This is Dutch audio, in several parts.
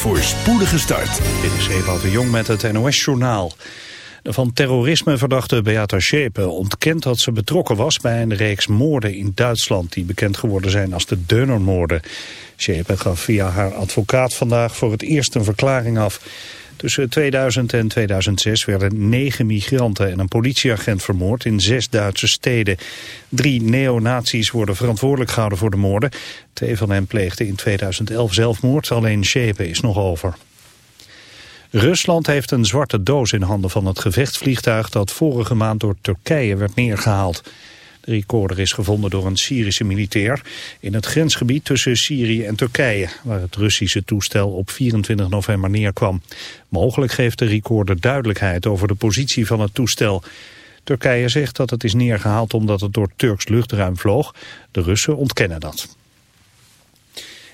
voor spoedige start. Dit is Ewout de Jong met het NOS-journaal. De van terrorisme verdachte Beata Schepe ontkent dat ze betrokken was bij een reeks moorden in Duitsland die bekend geworden zijn als de Deunermoorden. Schepe gaf via haar advocaat vandaag voor het eerst een verklaring af. Tussen 2000 en 2006 werden negen migranten en een politieagent vermoord in zes Duitse steden. Drie neonazies worden verantwoordelijk gehouden voor de moorden. Twee van hen pleegden in 2011 zelfmoord, alleen Schepe is nog over. Rusland heeft een zwarte doos in handen van het gevechtsvliegtuig dat vorige maand door Turkije werd neergehaald. De recorder is gevonden door een Syrische militair in het grensgebied tussen Syrië en Turkije, waar het Russische toestel op 24 november neerkwam. Mogelijk geeft de recorder duidelijkheid over de positie van het toestel. Turkije zegt dat het is neergehaald omdat het door Turks luchtruim vloog. De Russen ontkennen dat.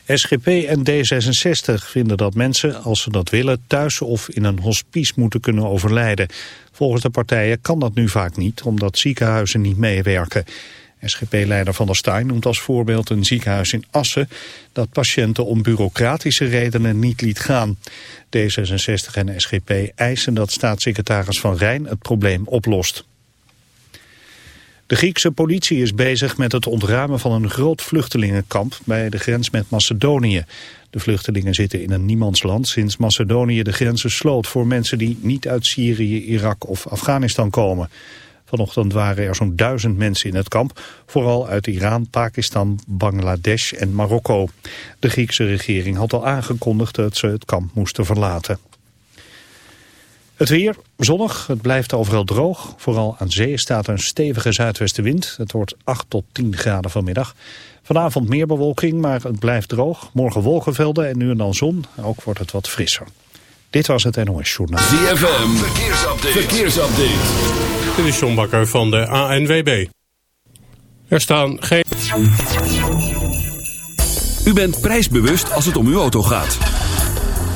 SGP en D66 vinden dat mensen, als ze dat willen, thuis of in een hospice moeten kunnen overlijden. Volgens de partijen kan dat nu vaak niet, omdat ziekenhuizen niet meewerken. SGP-leider Van der Staaij noemt als voorbeeld een ziekenhuis in Assen... dat patiënten om bureaucratische redenen niet liet gaan. D66 en SGP eisen dat staatssecretaris Van Rijn het probleem oplost. De Griekse politie is bezig met het ontruimen van een groot vluchtelingenkamp bij de grens met Macedonië. De vluchtelingen zitten in een niemandsland sinds Macedonië de grenzen sloot voor mensen die niet uit Syrië, Irak of Afghanistan komen. Vanochtend waren er zo'n duizend mensen in het kamp, vooral uit Iran, Pakistan, Bangladesh en Marokko. De Griekse regering had al aangekondigd dat ze het kamp moesten verlaten. Het weer, zonnig, het blijft overal droog. Vooral aan zee staat een stevige zuidwestenwind. Het wordt 8 tot 10 graden vanmiddag. Vanavond meer bewolking, maar het blijft droog. Morgen wolkenvelden en nu en dan zon. Ook wordt het wat frisser. Dit was het NOS Journaal. ZFM, verkeersupdate. verkeersupdate. Dit is John Bakker van de ANWB. Er staan geen... U bent prijsbewust als het om uw auto gaat.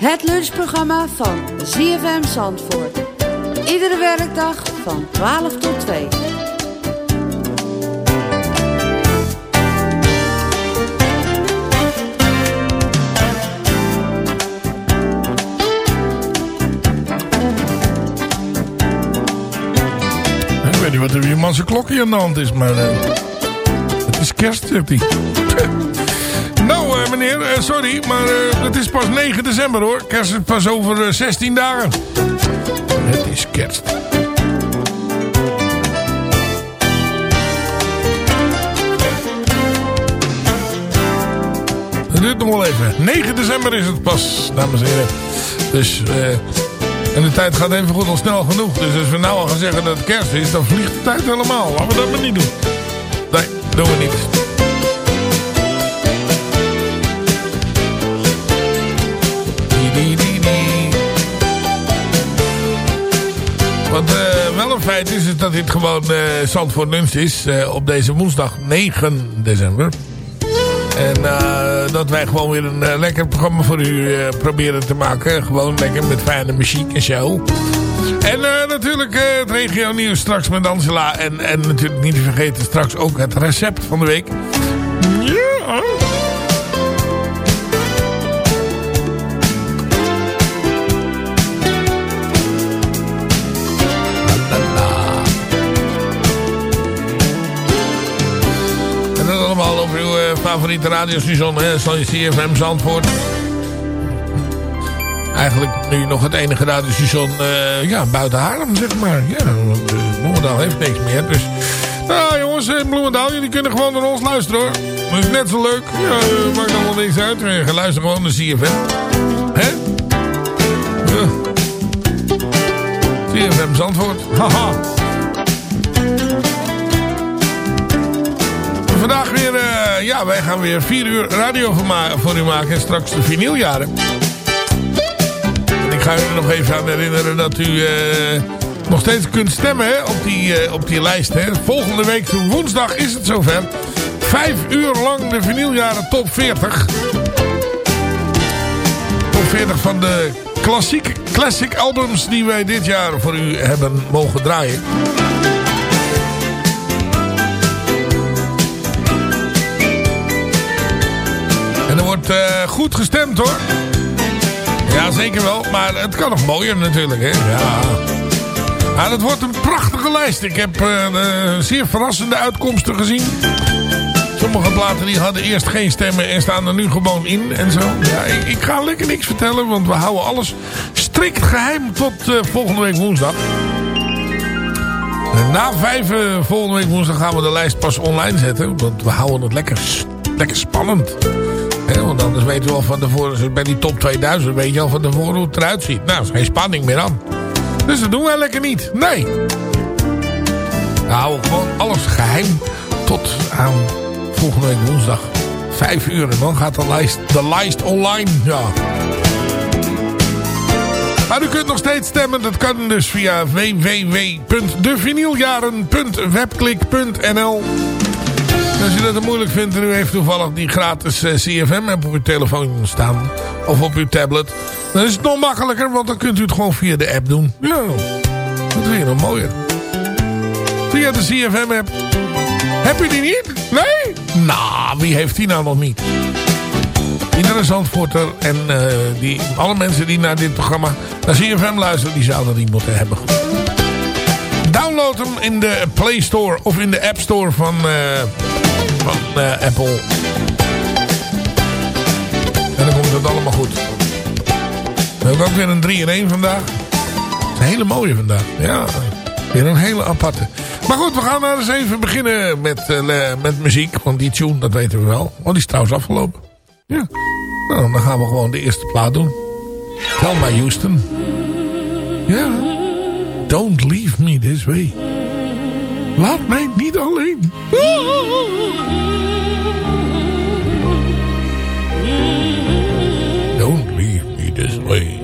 Het lunchprogramma van ZFM Zandvoort. Iedere werkdag van 12 tot 2. Ik weet niet wat er weer zijn klokje aan de hand is, maar... eh, het is kerst, zegt. meneer. Eh, sorry, maar eh, het is pas 9 december hoor. Kerst is pas over eh, 16 dagen. Het is kerst. Het duurt nog wel even. 9 december is het pas, dames en heren. Dus, en de tijd gaat even goed al snel genoeg. Dus als we nou al gaan zeggen dat het kerst is, dan vliegt de tijd helemaal. Laten we dat maar niet doen. Nee, doen we niet. Dat dit gewoon uh, Zandvoort Lunch is. Uh, op deze woensdag 9 december. En dat wij gewoon weer een lekker programma voor u proberen te maken. Gewoon lekker met fijne muziek en zo. En natuurlijk het regio nieuws straks met Angela. En, en natuurlijk niet te vergeten straks ook het recept van de week. Favoriete radiostation, CFM Zandvoort. Eigenlijk nu nog het enige radiostation uh, ja, buiten Haarlem, zeg maar. Ja, uh, Bloemendaal heeft niks meer. Dus, nou jongens, in Bloemendaal, jullie kunnen gewoon naar ons luisteren hoor. Dat is net zo leuk. Ja, maakt allemaal niks uit. Je luistert gewoon naar CFM. Hè? Ja. CFM Zandvoort. Haha. vandaag weer, ja, wij gaan weer vier uur radio voor, u maken. En straks de vinyljaren. En ik ga u nog even aan herinneren dat u uh, nog steeds kunt stemmen op, die, uh, op die lijst. Hè. Volgende week woensdag is het zover. Vijf uur lang de vinyljaren top 40. Top 40 van de klassiek, classic albums die wij dit jaar voor u hebben mogen draaien. En er wordt uh, goed gestemd hoor. Ja, zeker wel. Maar het kan nog mooier natuurlijk. Hè? Ja. ja, dat wordt een prachtige lijst. Ik heb uh, zeer verrassende uitkomsten gezien. Sommige platen die hadden eerst geen stemmen en staan er nu gewoon in en zo. Ja, ik, ik ga lekker niks vertellen, want we houden alles strikt geheim tot uh, volgende week woensdag. Na vijf volgende week woensdag gaan we de lijst pas online zetten. Want we houden het lekker, lekker spannend. Want anders weten we al van tevoren, bij die top 2000, weet je al van tevoren hoe het eruit ziet. Nou, is geen spanning meer aan. Dus dat doen wij lekker niet. Nee. Houden gewoon alles geheim tot aan volgende week woensdag. Vijf uur en dan gaat de lijst, de lijst online. Ja. Maar u kunt nog steeds stemmen. Dat kan dus via www.devinieljaren.webklik.nl als u dat moeilijk vindt en u heeft toevallig die gratis uh, CFM-app op uw telefoon staan. Of op uw tablet. Dan is het nog makkelijker, want dan kunt u het gewoon via de app doen. Ja, dat vind je nog mooier. Via de CFM-app. Heb u die niet? Nee? Nou, wie heeft die nou nog niet? Iedere Zandvoorter en uh, die, alle mensen die naar dit programma, naar CFM luisteren, die zouden die moeten hebben. Download hem in de Play Store of in de App Store van... Uh, van uh, Apple. En dan komt het allemaal goed. We hebben ook weer een 3 in 1 vandaag. Een hele mooie vandaag. Ja, weer een hele aparte. Maar goed, we gaan maar eens even beginnen met, uh, met muziek. Want die tune, dat weten we wel. Want die is trouwens afgelopen. Ja. Nou, dan gaan we gewoon de eerste plaat doen. Tell my Houston. Ja. Don't leave me this way. Laat mij niet alleen. Don't leave me this way.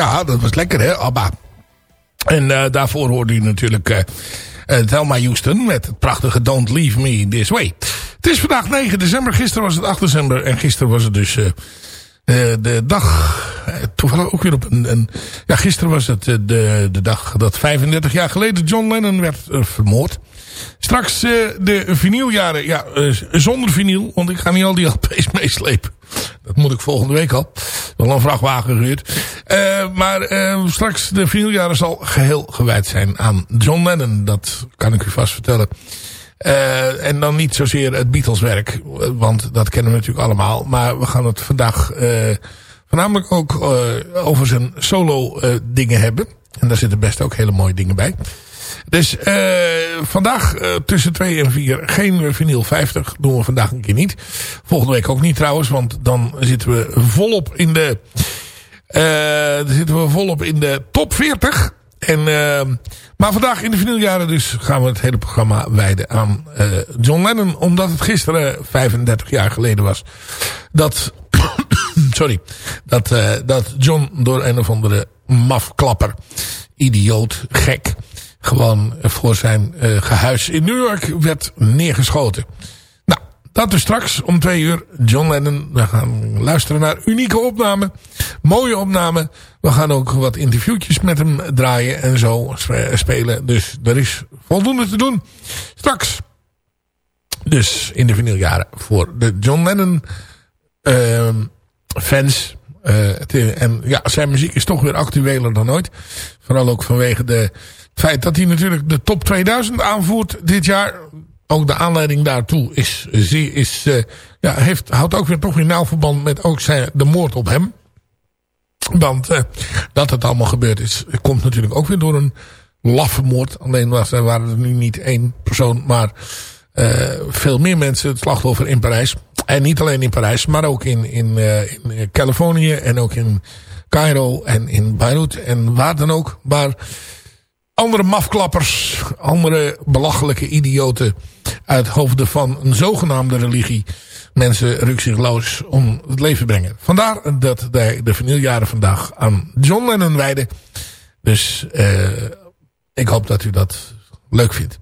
Ja, dat was lekker hè, ABBA. En eh, daarvoor hoorde u natuurlijk eh, Thelma Houston met het prachtige Don't Leave Me This Way. Het is vandaag 9 december, gisteren was het 8 december en gisteren was het dus... de dag, toevallig ook weer op een, ja gisteren was het de, de dag dat 35 jaar geleden John Lennon werd vermoord. Straks de vinyljaren, ja zonder vinyl, want ik ga niet al die LP's meeslepen. Dat moet ik volgende week al. Wel een vrachtwagen gehuurd. Eh, maar eh, straks de vinyljaren zal geheel gewijd zijn aan John Lennon. Dat kan ik u vast vertellen. Eh, en dan niet zozeer het Beatles-werk, eh, want dat kennen we natuurlijk allemaal. Maar we gaan het vandaag voornamelijk ook over zijn solo-dingen hebben. En daar zitten best ook hele mooie dingen bij. Dus eh, vandaag eh, tussen 2 en 4 geen vinyl 50. Doen we vandaag een keer niet. Volgende week ook niet trouwens, want dan zitten we volop in de... eh, dan zitten we volop in de top 40. En, maar vandaag in de vinyljaren dus gaan we het hele programma wijden aan John Lennon. Omdat het gisteren 35 jaar geleden was. Dat, sorry, dat, dat John door een of andere mafklapper, idioot, gek, gewoon voor zijn eh, gehuis in New York werd neergeschoten. Nou, dat dus straks om twee uur. John Lennon, we gaan luisteren naar unieke opnamen. Mooie opnamen. We gaan ook wat interviewtjes met hem draaien en zo spe- spelen. Dus er is voldoende te doen. Straks. Dus in de vinyljaren voor de John Lennon ehm, fans. Eh, en ja, zijn muziek is toch weer actueler dan ooit. Vooral ook vanwege de, het feit dat hij natuurlijk de top 2000 aanvoert dit jaar. Ook de aanleiding daartoe is, is, eh, ja, heeft, houdt ook weer toch weer nauw verband met ook zijn, de moord op hem. Want eh, dat het allemaal gebeurd is, komt natuurlijk ook weer door een laffe moord. Alleen was, er waren er nu niet één persoon, maar eh, veel meer mensen het slachtoffer in Parijs. En niet alleen in Parijs, maar ook in, in, in Californië en ook in Cairo en in Beirut en waar dan ook. Maar andere mafklappers, andere belachelijke idioten uit hoofden van een zogenaamde religie mensen rukzichtloos om het leven brengen. Vandaar dat wij de vinyljaren vandaag aan John Lennon wijden. Dus eh, ik hoop dat u dat leuk vindt.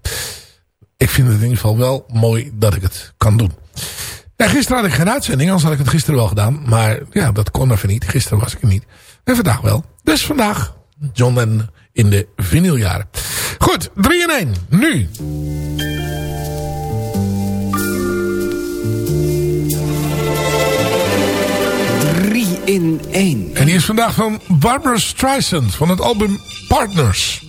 Ik vind het in ieder geval wel mooi dat ik het kan doen. Ja, gisteren had ik geen uitzending, anders had ik het gisteren wel gedaan. Maar ja, dat kon even niet. Gisteren was ik er niet. En vandaag wel. Dus vandaag John Lennon in de vinyljaren. Goed, 3 in 1. Nu. Drie in één. En die is vandaag van Barbara Streisand van het album Partners.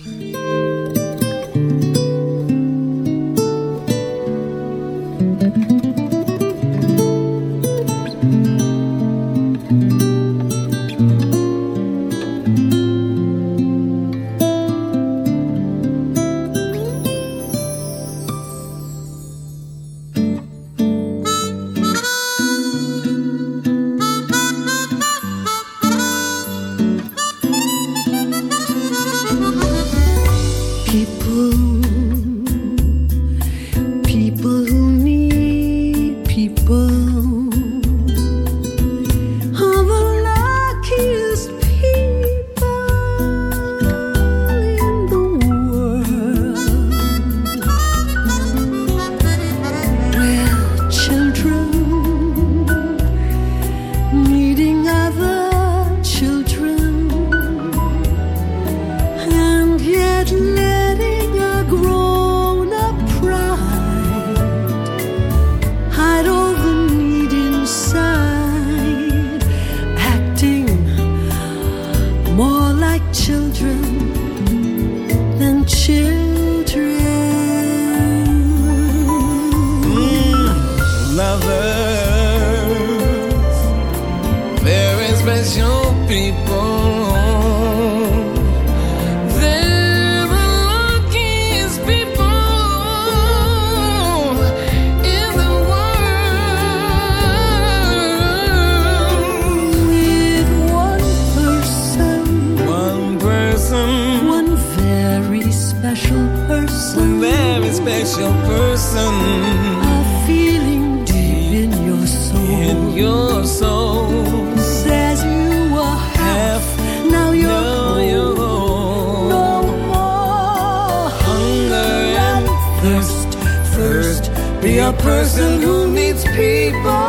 Be a person who needs people.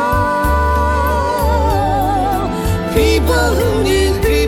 People who need people.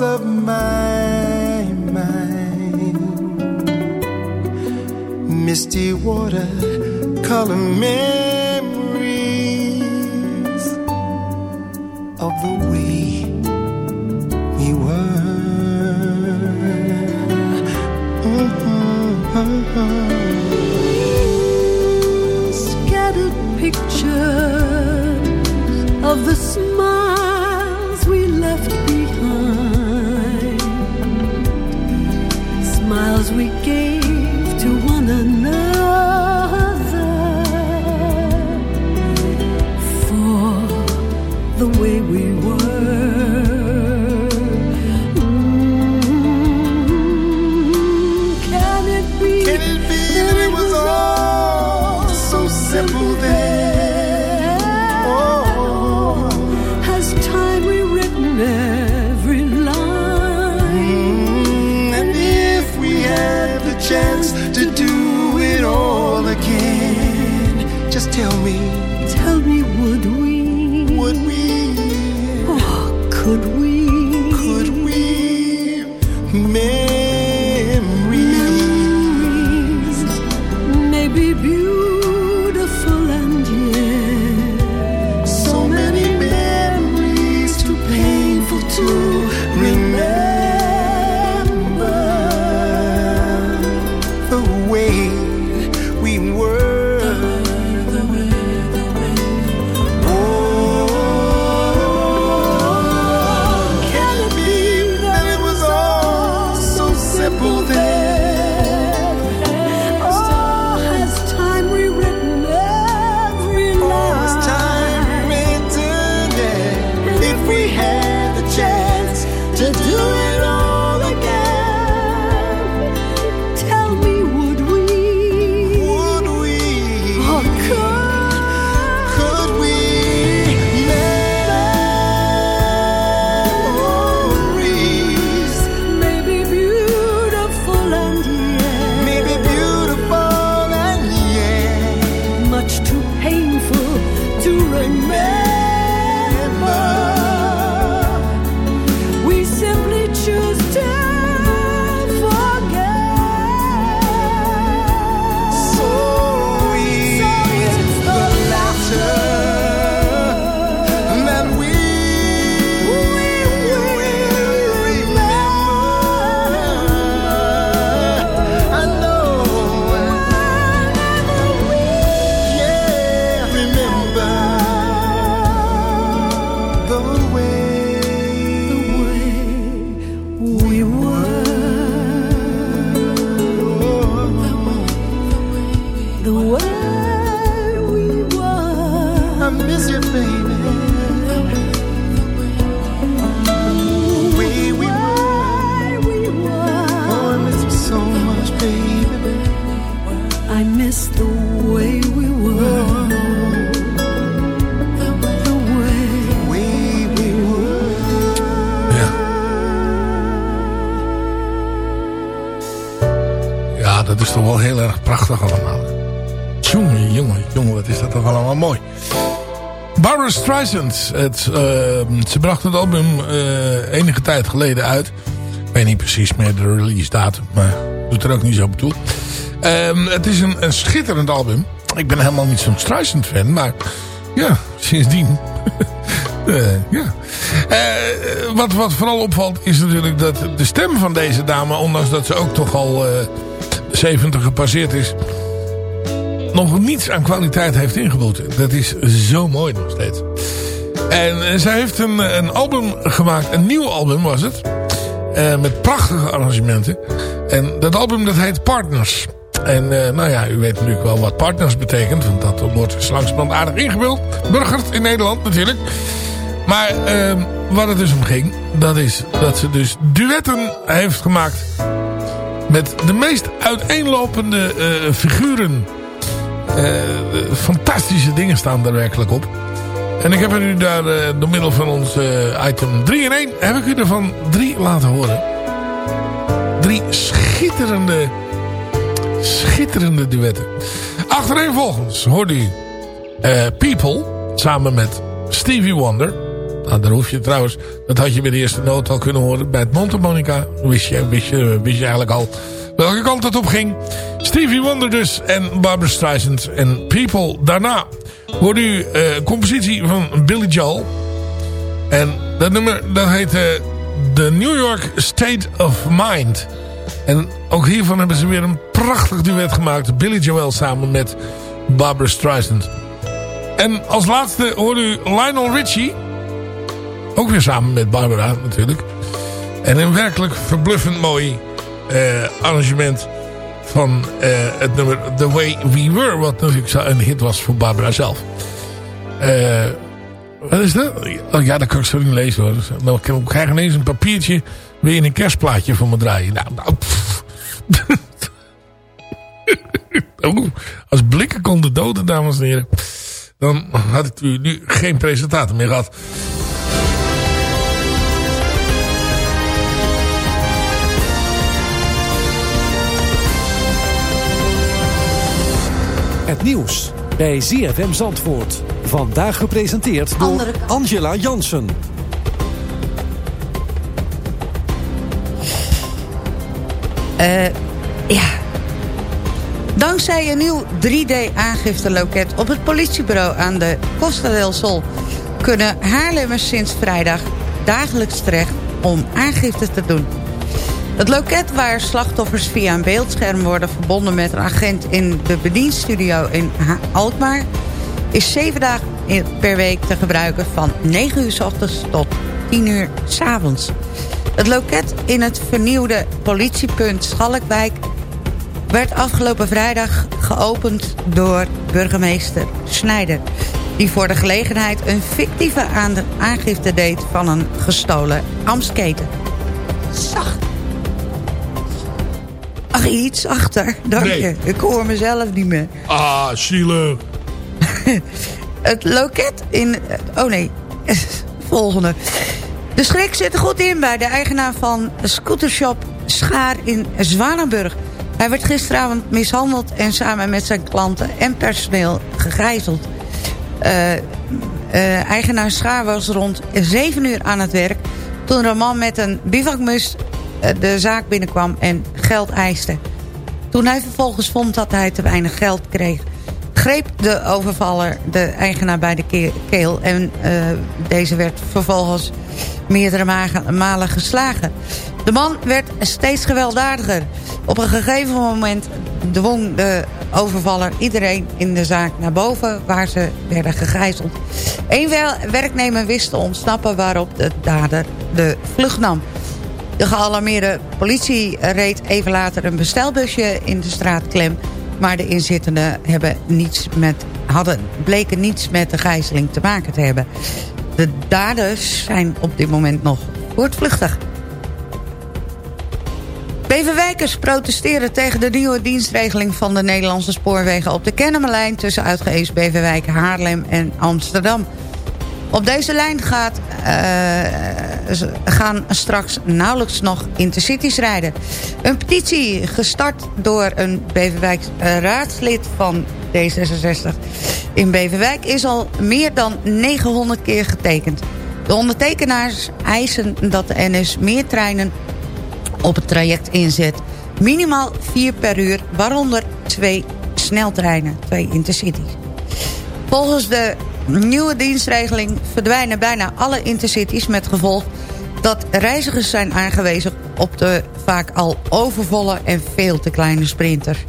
Of Could Streisand. Het, eh, ze bracht het album eh, enige tijd geleden uit. Ik weet niet precies meer de release datum. Maar doet er ook niet zo op toe. Ehm, het is een, een schitterend album. Ik ben helemaal niet zo'n Streisand fan. Maar ja, sindsdien... Eh, ja. Eh, wat, wat vooral opvalt is natuurlijk dat de stem van deze dame... ondanks dat ze ook toch al eh, de 70 gepasseerd is... nog niets aan kwaliteit heeft ingeboet. Dat is zo mooi nog steeds. En eh, zij heeft een, een album gemaakt. Een nieuw album was het. Eh, met prachtige arrangementen. En dat album dat heet Partners. En eh, nou ja, u weet natuurlijk wel wat partners betekent. Want dat wordt zo langzamerhand aardig ingevuld. Burgert in Nederland natuurlijk. Maar ehm, waar het dus om ging, dat is dat ze dus duetten heeft gemaakt met de meest uiteenlopende eh, figuren. Eh, fantastische dingen staan daar werkelijk op. En ik heb nu daar eh, door middel van ons eh, item 3 in 1... heb ik u ervan drie laten horen. Drie schitterende, schitterende duetten. Achtereenvolgens hoorde u eh, People samen met Stevie Wonder... Nou, daar hoef je trouwens, dat had je bij de eerste noot al kunnen horen. Bij het Montemonica wist je, wist, je, wist je eigenlijk al welke kant het op ging. Stevie Wonder dus en Barbara Streisand en People. Daarna hoorde u eh compositie van Billy Joel. En dat nummer dat heet eh, The New York State of Mind. En ook hiervan hebben ze weer een prachtig duet gemaakt. Billy Joel samen met Barbara Streisand. En als laatste hoorde u Lionel Richie... Ook weer samen met Barbara natuurlijk. En een werkelijk verbluffend mooi eh, arrangement van eh, The Way We Were. Wat natuurlijk een hit was voor Barbara zelf. Eh, wat is dat? Oh ja, dat kan ik zo niet lezen hoor. Dan krijg ik ineens een papiertje. Wil je een kerstplaatje voor me draaien? Nou, nou. Oeh, als blikken konden doden, dames en heren. Dan had ik u nu geen presentator meer gehad. Het nieuws bij ZFM Zandvoort. Vandaag gepresenteerd door Angela Jansen. Eh, ja. Dankzij een nieuw 3D-aangifteloket op het politiebureau aan de Costa del Sol... kunnen Haarlemmers sinds vrijdag dagelijks terecht om aangifte te doen. Het loket waar slachtoffers via een beeldscherm worden verbonden met een agent in de bedienstudio in Alkmaar... is zeven dagen per week te gebruiken van 9 uur s ochtends tot 10 uur s avonds. Het loket in het vernieuwde politiepunt Schalkwijk werd afgelopen vrijdag geopend door burgemeester Snijder... die voor de gelegenheid een fictieve aan- aangifte deed van een gestolen Amstketen. Zacht. Iets achter. Dank Nee. je. Ik hoor mezelf niet meer. Ah, zielig. Het loket in... Oh nee, volgende. De schrik zit er goed in bij de eigenaar van Scootershop Schaar in Zwanenburg. Hij werd gisteravond mishandeld en samen met zijn klanten en personeel gegijzeld. Eh, eh, eigenaar Schaar was rond 7 uur aan het werk... toen er een man met een bivakmus de zaak binnenkwam en geld eiste. Toen hij vervolgens vond dat hij te weinig geld kreeg greep de overvaller de eigenaar bij de ke- keel... en eh, deze werd vervolgens meerdere malen geslagen. De man werd steeds gewelddadiger. Op een gegeven moment dwong de overvaller iedereen in de zaak naar boven... waar ze werden gegijzeld. Eén werknemer wist te ontsnappen waarop de dader de vlucht nam. De gealarmeerde politie reed even later een bestelbusje in de straat klem... maar de inzittenden hebben niets met, hadden, bleken niets met de gijzeling te maken te hebben. De daders zijn op dit moment nog voortvluchtig. Beverwijkers protesteren tegen de nieuwe dienstregeling van de Nederlandse spoorwegen op de Kennemerlijn tussen Uitgeest, Beverwijk, Haarlem en Amsterdam. Op deze lijn gaat, eh, gaan straks nauwelijks nog intercities rijden. Een petitie gestart door een Beverwijk raadslid van D66 in Beverwijk is al meer dan 900 keer getekend. De ondertekenaars eisen dat de NS meer treinen op het traject inzet. Minimaal vier per uur, waaronder twee sneltreinen, twee intercities. Volgens de nieuwe dienstregeling verdwijnen bijna alle intercities... met gevolg dat reizigers zijn aangewezen op de vaak al overvolle en veel te kleine sprinter.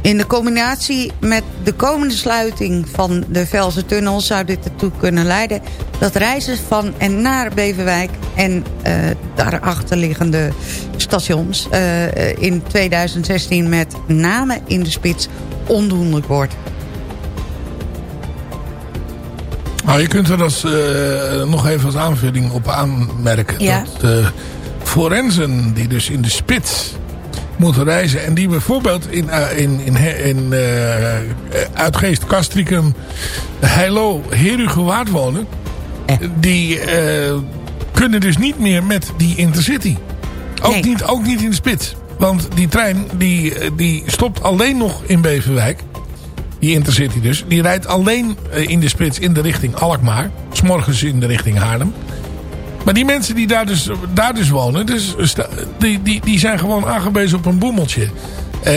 In de combinatie met de komende sluiting van de Velse Tunnel... zou dit ertoe kunnen leiden dat reizigers van en naar Beverwijk... en uh, daarachter liggende stations uh, in 2016 met name in de spits ondoenlijk wordt. Nou, je kunt er als, uh, nog even als aanvulling op aanmerken... Ja. dat uh, forensen die dus in de spits moeten reizen... en die bijvoorbeeld in, uh, in, in, in Uitgeest, Castricum, Heilo, Herugewaard wonen... die kunnen dus niet meer met die Intercity. Ook, Nee. niet, ook niet in de spits. Want die trein die, die stopt alleen nog in Beverwijk. Die Intercity dus. Die rijdt alleen eh, in de spits in de richting Alkmaar. S'morgens in de richting Haarlem. Maar die mensen die daar dus, daar dus wonen... Dus, sta- die, die, die zijn gewoon aangewezen op een boemeltje. Eh,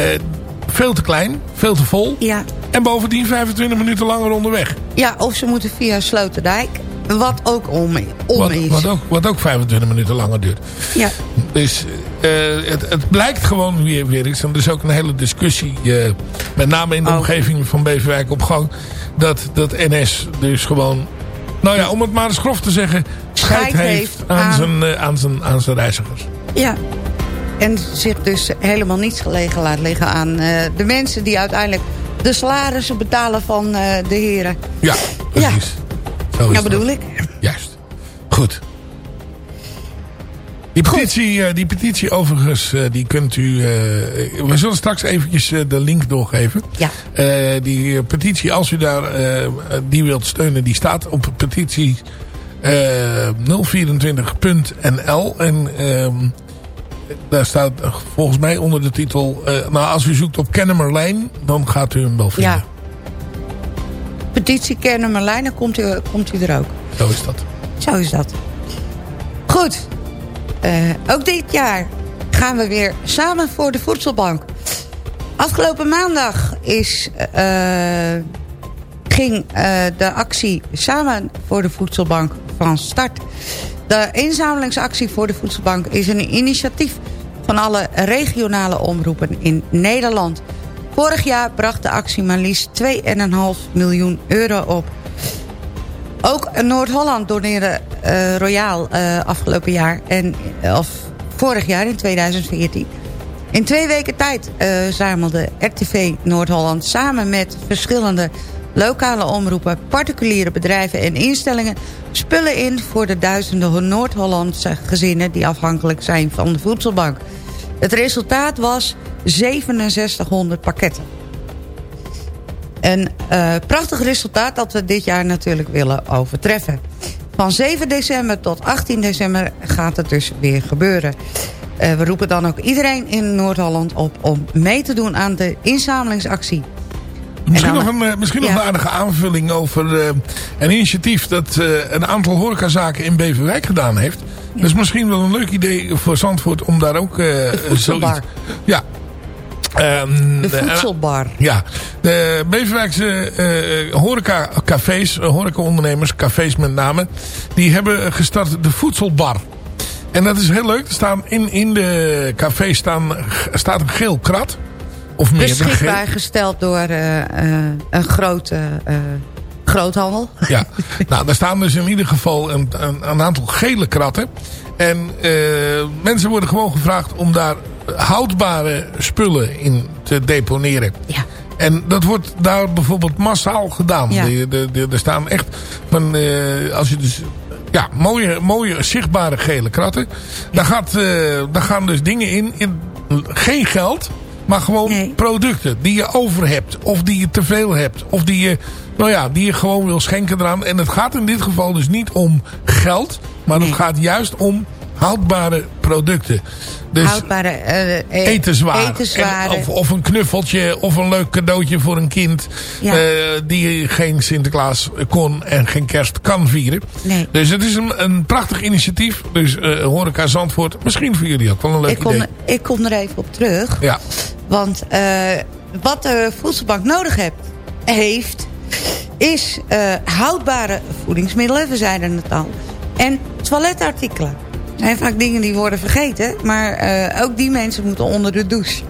veel te klein, veel te vol. Ja. En bovendien 25 minuten langer onderweg. Ja, of ze moeten via Sloterdijk, wat ook om, om Wat, is. wat, ook, wat ook 25 minuten langer duurt. Ja. Dus het, het blijkt gewoon weer, weer eens. En er is ook een hele discussie, eh, met name in de Oh. omgeving van Beverwijk op gang. Dat, dat NS dus gewoon, nou ja, om het maar eens grof te zeggen, scheid Scheid heeft heeft aan, aan- Zijn, eh, aan, zijn, aan zijn reizigers. Ja. En zich dus helemaal niets gelegen laat liggen aan de mensen die uiteindelijk de salarissen betalen van de heren. Ja, precies. Zo is Dat bedoel ik. Juist. Goed. Die petitie, eh, die petitie overigens, eh, die kunt u... eh, we zullen straks eventjes de link doorgeven. Ja. Die petitie, als u daar die wilt steunen, die staat op petitie eh 024.nl. En ehm, daar staat volgens mij onder de titel... nou, als u zoekt op Kennemerlijn, dan gaat u hem wel vinden. Ja. Petitie kennen Merlijn, dan komt u, komt u er ook. Zo is dat. Zo is dat. Goed. Eh, ook dit jaar gaan we weer samen voor de voedselbank. Afgelopen maandag is, eh, ging eh, de actie Samen voor de Voedselbank van start. De inzamelingsactie voor de Voedselbank is een initiatief van alle regionale omroepen in Nederland. Vorig jaar bracht de actie maar liefst 2,5 miljoen euro op. Ook Noord-Holland doneerde eh, royaal eh, afgelopen jaar. En, eh, of vorig jaar in 2014. In twee weken tijd eh, zamelde RTV Noord-Holland samen met verschillende lokale omroepen, particuliere bedrijven en instellingen spullen in voor de duizenden Noord-Hollandse gezinnen die afhankelijk zijn van de voedselbank. Het resultaat was 6700 pakketten. Een eh, prachtig resultaat dat we dit jaar natuurlijk willen overtreffen. Van 7 december tot 18 december gaat het dus weer gebeuren. Eh, we roepen dan ook iedereen in Noord-Holland op om mee te doen aan de inzamelingsactie. Misschien, En dan- nog een, eh, misschien nog een aardige aanvulling over eh, een initiatief dat eh, een aantal horecazaken in Beverwijk gedaan heeft. Dus misschien wel een leuk idee voor Zandvoort om daar ook eh voedselbar. zoiets... Ja. Ehm, De voedselbar. ja, de Beverwijkse eh horecacafés, eh, horecaondernemers, cafés met name, die hebben gestart de voedselbar. En dat is heel leuk. Er staan in, in de café staan, staat een geel krat. Of meer Beschikbaar gesteld door een grote groothandel. Ja, nou, daar staan dus in ieder geval een, een, een aantal gele kratten. En mensen worden gewoon gevraagd om daar houdbare spullen in te deponeren. Ja. En dat wordt daar bijvoorbeeld massaal gedaan. Ja. Er staan echt van, eh, als je dus, ja, mooie, mooie zichtbare gele kratten. Daar, gaat, eh, daar gaan dus dingen in, in geen geld, maar gewoon producten die je over hebt. Of die je te veel hebt. Of die je, nou ja, die je gewoon wil schenken eraan. En het gaat in dit geval dus niet om geld. Maar het gaat juist om houdbare producten. Dus Houdbare etenswaren. etenswaren. En Of, of een knuffeltje of een leuk cadeautje voor een kind. Ja. eh, die geen Sinterklaas kon en geen kerst kan vieren. Nee. Dus het is een, een prachtig initiatief. Dus eh Horeca Zandvoort, misschien voor jullie ook wel een leuk ik, kom, idee. ik kom er even op terug. Ja. Want wat de voedselbank nodig hebt, heeft... is houdbare voedingsmiddelen, we zeiden het al. En toiletartikelen. Zijn vaak dingen die worden vergeten. Maar eh, ook die mensen moeten onder de douche.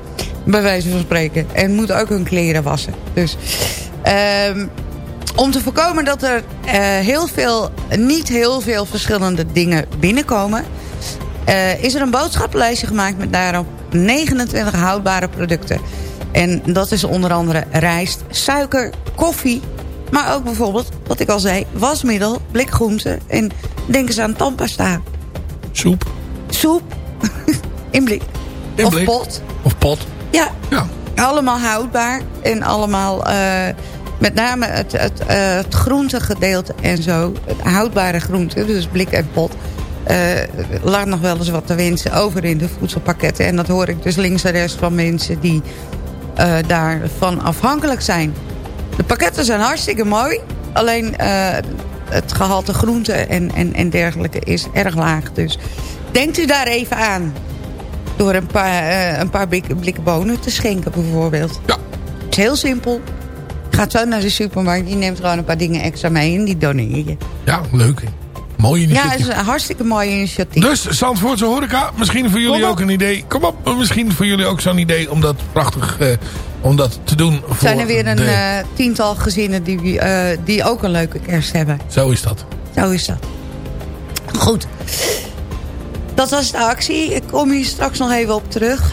Bij wijze van spreken. En moeten ook hun kleren wassen. Dus... ehm, om te voorkomen dat er eh, heel veel, niet heel veel verschillende dingen binnenkomen... eh, is er een boodschappenlijstje gemaakt met daarop 29 houdbare producten. En dat is onder andere rijst, suiker, koffie... maar ook bijvoorbeeld, wat ik al zei, wasmiddel, blikgroenten... en denk eens aan tandpasta. Soep. Soep, in blik. In of blik. pot. Of pot. Ja, Ja. allemaal houdbaar. En allemaal, eh, met name het, het, eh, het groentegedeelte en zo. Het houdbare groente, dus blik en pot. eh, laat nog wel eens wat te wensen over in de voedselpakketten. En dat hoor ik dus links en rechts van mensen die eh, daarvan afhankelijk zijn. De pakketten zijn hartstikke mooi. Alleen het gehalte groente en, en, en dergelijke is erg laag. Dus denkt u daar even aan. Door een paar, eh, een paar blik- blikken bonen te schenken bijvoorbeeld. Ja. Het is heel simpel. Gaat zo naar de supermarkt. Je neemt gewoon een paar dingen extra mee en die doneer je. Ja, leuk. Mooi Ja, initiatief. het is een hartstikke mooi initiatief. Dus Zandvoortse horeca, misschien voor jullie ook een idee. Kom op, misschien voor jullie ook zo'n idee om dat prachtig eh, om dat te doen. Voor zijn er weer een de- eh, tiental gezinnen die, eh, die ook een leuke kerst hebben. Zo is dat. Zo is dat. Goed. Dat was de actie. Ik kom hier straks nog even op terug.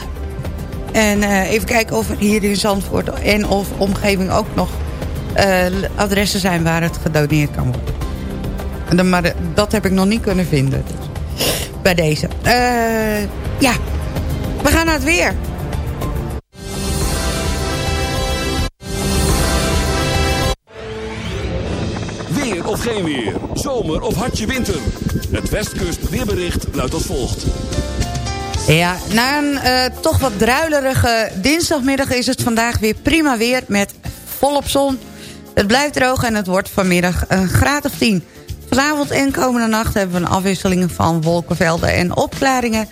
En eh, even kijken of er hier in Zandvoort en of omgeving ook nog adressen zijn waar het gedoneerd kan worden. En dan- Maar de- dat heb ik nog niet kunnen vinden. Dus bij deze. Ja, we gaan naar het weer. Zomer of hartje winter. Het Westkust weerbericht luidt als volgt. Ja, na een eh, toch wat druilerige dinsdagmiddag is het vandaag weer prima weer met volop zon. Het blijft droog en het wordt vanmiddag een graad of 10. Vanavond en komende nacht hebben we een afwisseling van wolkenvelden en opklaringen.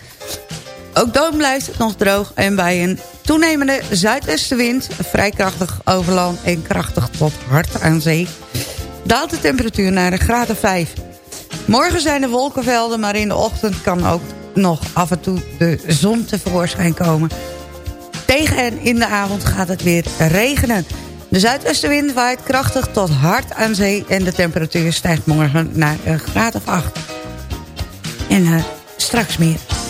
Ook dan blijft het nog droog en bij een toenemende zuidwestenwind... vrij krachtig over land en krachtig tot hard aan zee... daalt de temperatuur naar een graad of 5. Morgen zijn er wolkenvelden, maar in de ochtend kan ook nog af en toe de zon tevoorschijn komen. Tegen en in de avond gaat het weer regenen. De zuidwestenwind waait krachtig tot hard aan zee... en de temperatuur stijgt morgen naar een graad of 8. En eh, straks meer.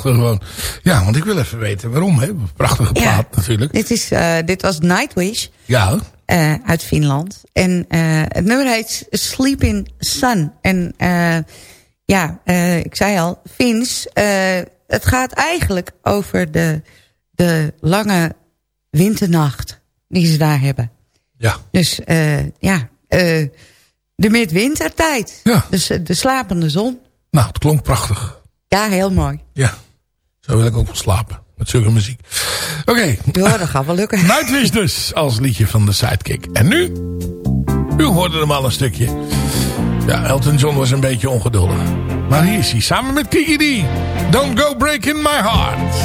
gewoon... Ja, want ik wil even weten waarom. Hè? Prachtige plaat natuurlijk. Dit, is, eh, dit was Nightwish. Ja. Uh, uit Finland. En eh, het nummer heet Sleeping Sun. En ja, ik zei al, Fins... het gaat eigenlijk over de, de lange winternacht die ze daar hebben. Ja. Dus ja, de midwintertijd. Ja. Dus de slapende zon. Nou, het klonk prachtig. Ja, heel mooi. Ja. Zo wil ik ook wel slapen. Met zulke muziek. Oké. Okay. Dat gaat wel lukken. Nightwish dus, als liedje van de Sidekick. En nu? U hoorde hem al een stukje. Ja, Elton John was een beetje ongeduldig. Maar hier is hij, samen met Kiki D. Don't go breaking my heart.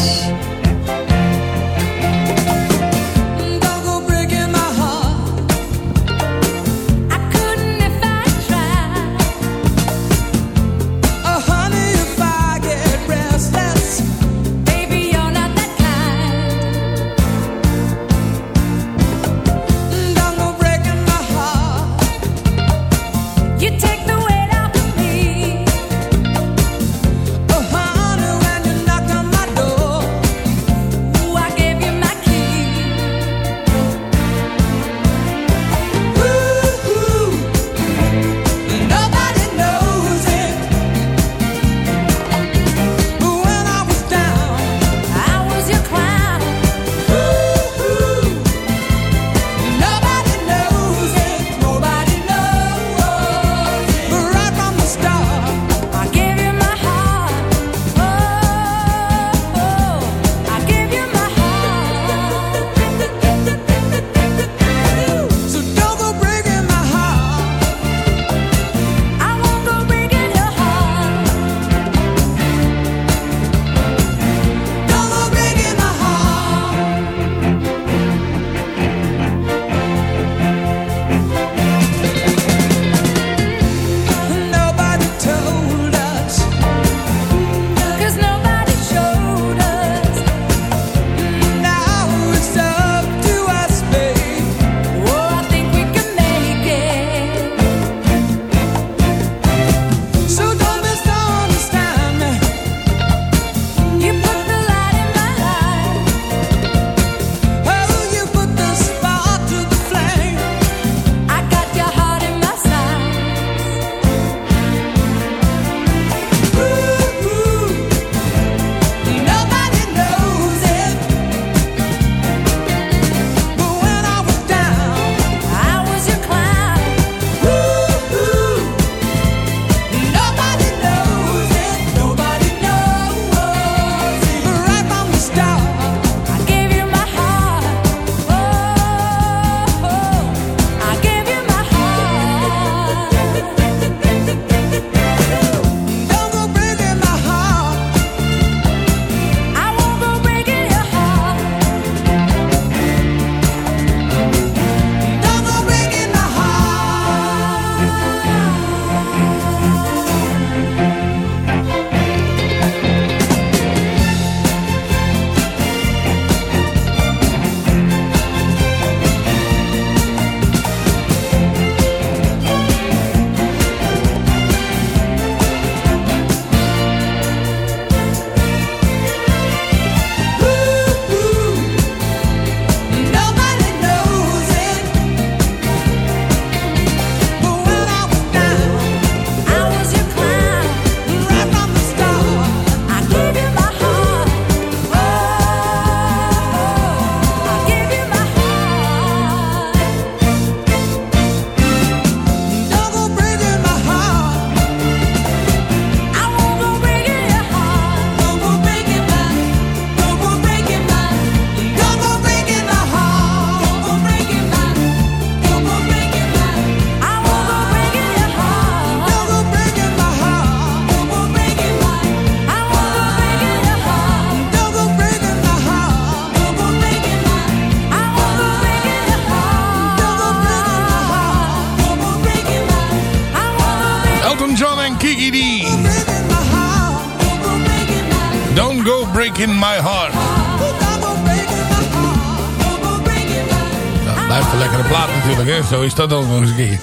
natuurlijk. Zo is dat ook nog eens een keer.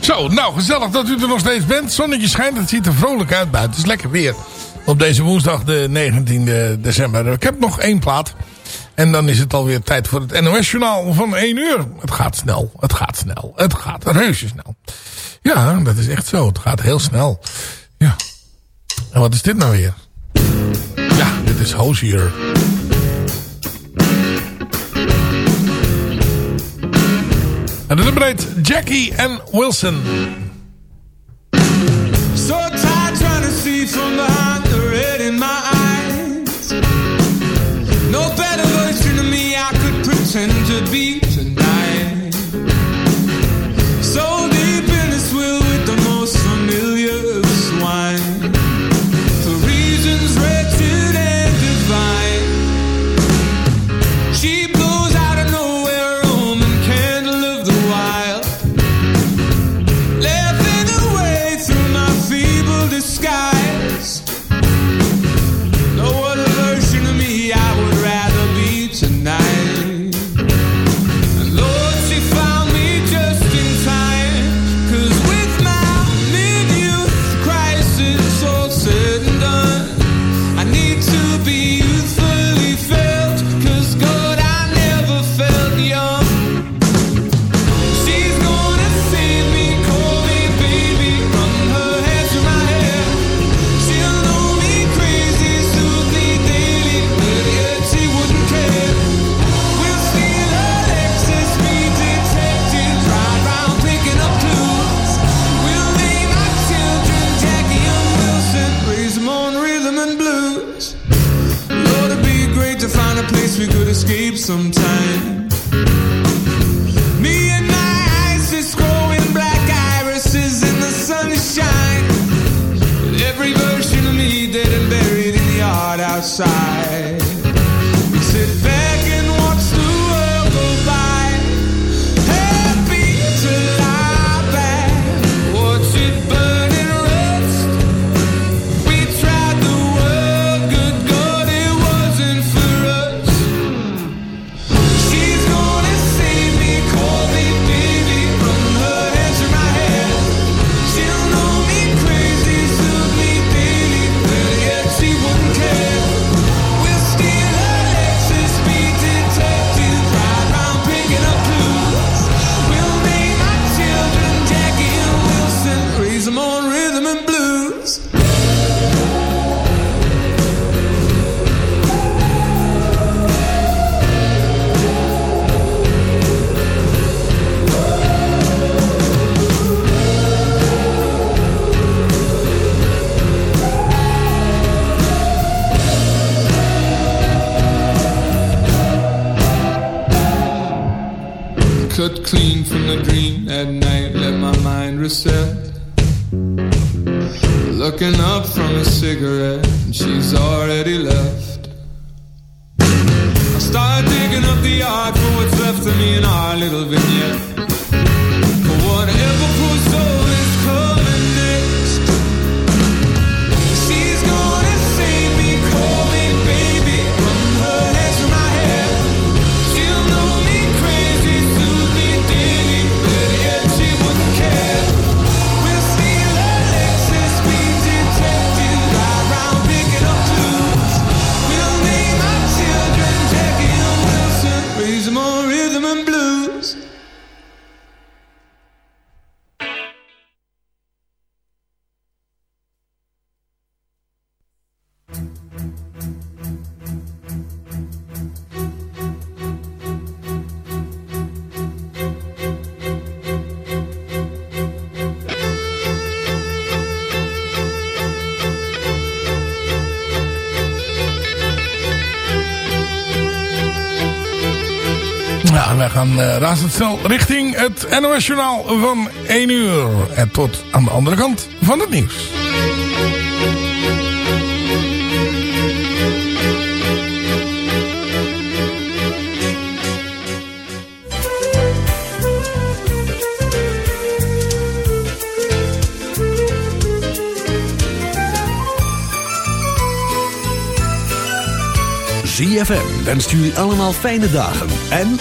Zo, nou, gezellig dat u er nog steeds bent. Zonnetje schijnt, het ziet er vrolijk uit buiten. Het is lekker weer op deze woensdag de 19e december. Ik heb nog één plaat. En dan is het alweer tijd voor het NOS-journaal van 1 uur. Het gaat snel, het gaat snel, het gaat reuze snel. Ja, dat is echt zo. Het gaat heel snel. Ja. En wat is dit nou weer? Ja, dit is Hoosier. En dat breed Jackie en Wilson. So tired trying to see from behind the red in my eyes. No better version of me I could pretend to be from dream at night, let my mind reset. Looking up from a cigarette, and she's already left. I start digging up the yard for what's left of me in our little vignette. Eh, razendsnel richting het NOS Journaal van 1 uur. En tot aan de andere kant van het nieuws. ZFM wenst jullie allemaal fijne dagen en...